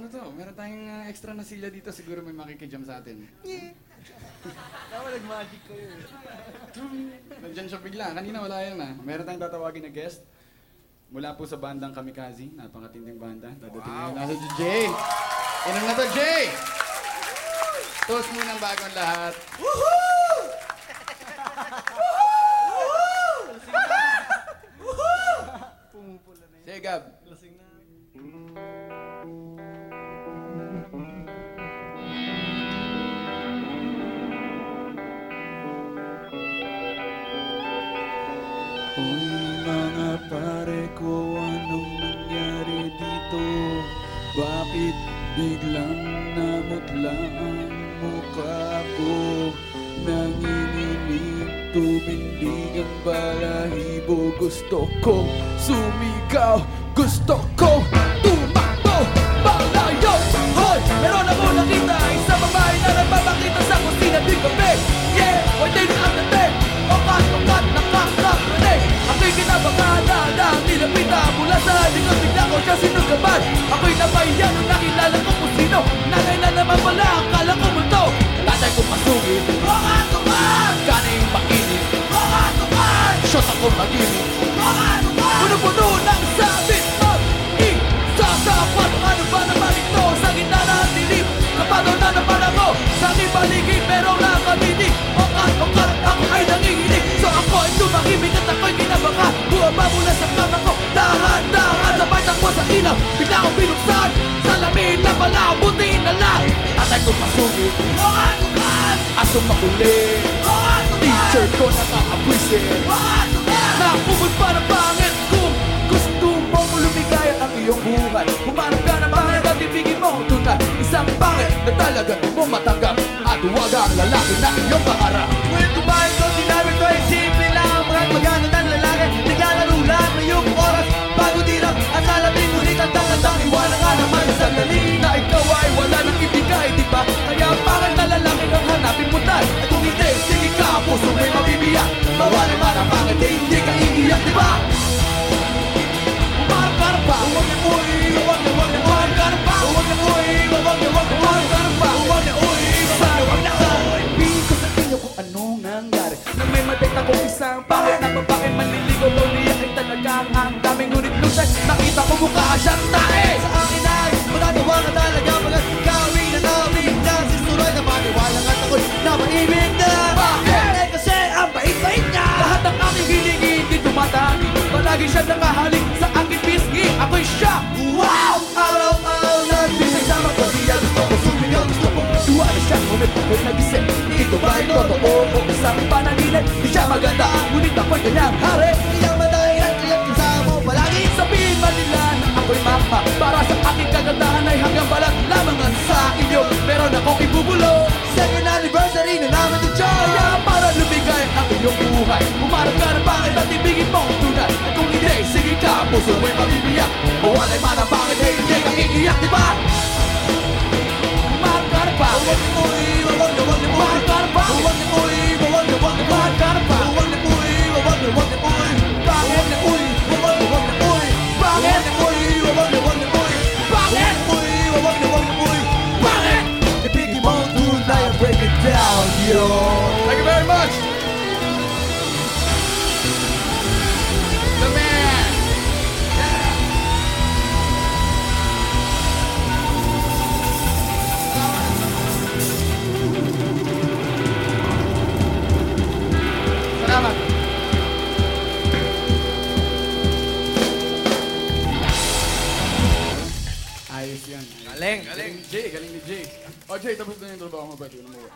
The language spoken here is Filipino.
ano to? Meron tayong uh, extra na silya dito. Siguro may makikijam sa atin. Tama, nag-magic kayo eh. Nandiyan siya bigla. Kanina wala yan ah. Meron tayong tatawagin na guest. Mula po sa bandang Kamikaze. Napakatinding banda. Dadating wow. nasa si Jay. Inom na to, Jay! Toast muna ang bagong lahat. Pumupula Uy, mga pare ko, anong nangyari dito? Bakit biglang namutla ang mukha ko? Nanginginig, tumindig ang balahibo Gusto ko sumigaw, gusto ko pala Buti na lang. Tatay ko pasugin Okat-okat Asong makulit Okat-okat T-shirt ko nakakabwisit Okat-okat Nakupod pa ng pangit Kung gusto mong lumigaya ang iyong buhay. Humanap ka ng pangit at ibigin mo tunay Isang pangit na talaga mo matanggap At huwag ang lalaki mukha siyang tae Sa akin ay magagawa ka talaga Mga gawin na namin na Si Suroy na maniwala ka ako'y na maibig na. Bakit? Eh kasi ang bait-bait niya. Lahat ng aking hilingi di dumadami Palagi siya nakahalik sa aking pisngi. Ako'y siya. Wow! Araw-araw na Bisay sa magkasiya Gusto ko sumigaw Gusto ko tuwa na siya. Ngunit ako'y nagising Ito ba ay totoo o isang panaginip Di siya maganda Ngunit ako'y kanyang hari buhay Umarap ka ng pangit at ibigin mo ang tunay At kung hindi, sige ka, puso mo'y mabibiyak Mawalay man ang pangit, eh, hindi ka iiyak, di ba? Umarap Galing, Galing Jay, galing ni Jay. O Jay, tapos na yung trabaho mo ba? Tingnan mo ba?